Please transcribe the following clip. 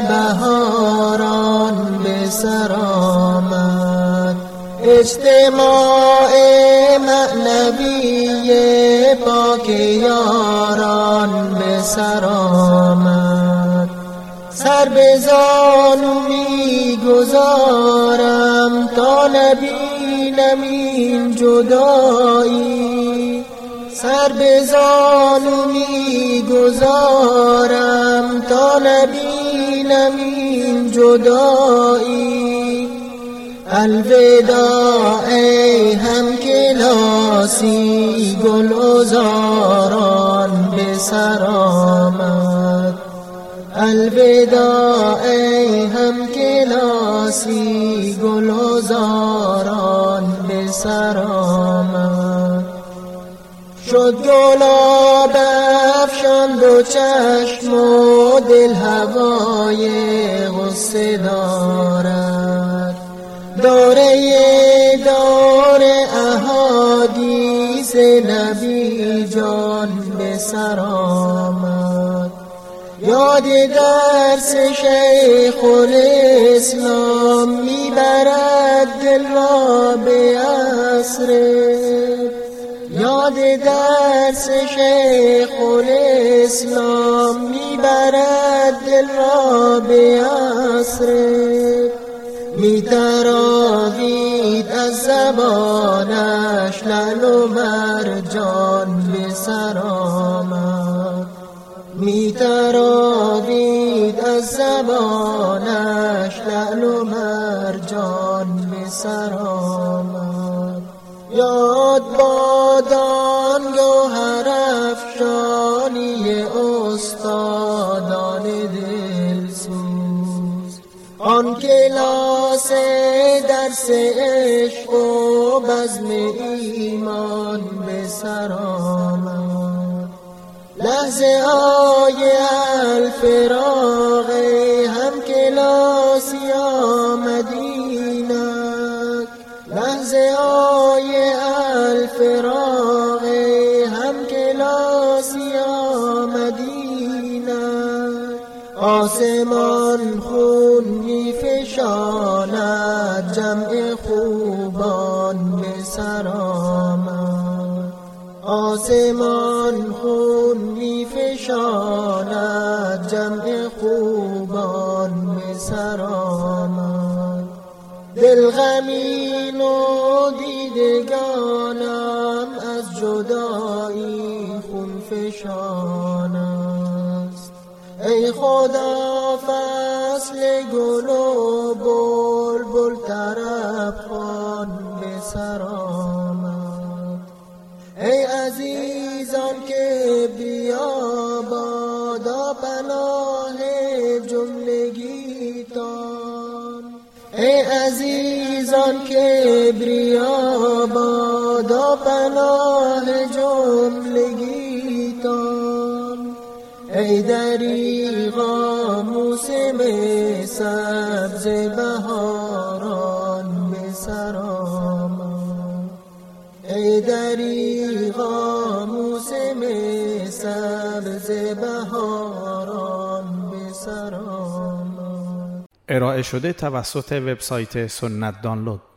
بهاران به سر آمد. اجتماع معنوی پاک یاران به سر آمد. سر به زانو می گذارم تا نبینم این جدایی. سر به زانو می گذارم تا نبینم این جدایی. الوداع ای هم کلاسی گل ازاران به سر آمد. الوداع ای هم کلاسی گل ازاران به سر آمد شد گلاب افشاند و چشم و دل هوای غصه دارد. داره دار احادیث نبی جان به سر آمد. یاد درس شیخ الاسلام می‌برد دل را به عصره یاد درس شیخ الاسلام می‌برد دل را به عصره میتراوید از زبانش لعل و مرجان به سر آمد میتراوید از زبانش لعل و مرجان به سر آمد یاد بادان گوهر افشانی استادان دلسوز آن کلاس درس عشق و بزم ایمان به سر آمد. لحظه های الفراغ هم کلاسی آمدینک. لحظه های الفراغ آسمان خون می فشاند جمع خوبان به سر آسمان خون می فشاند جمع خوبان به سر دل غمین و دیدگانم از جدایی خون فشان است ای خدا فصل گل و بلبل طرب خوان به سر آمد. ای عزیزان که بیا بادا پناه جملگیتان. ای عزیزان که بریا بادا پناه دریغا موسم سبز بهاران به سر ای دریغا موسم سبز بهاران به سر ارائه شده توسط وبسایت سنت دانلود.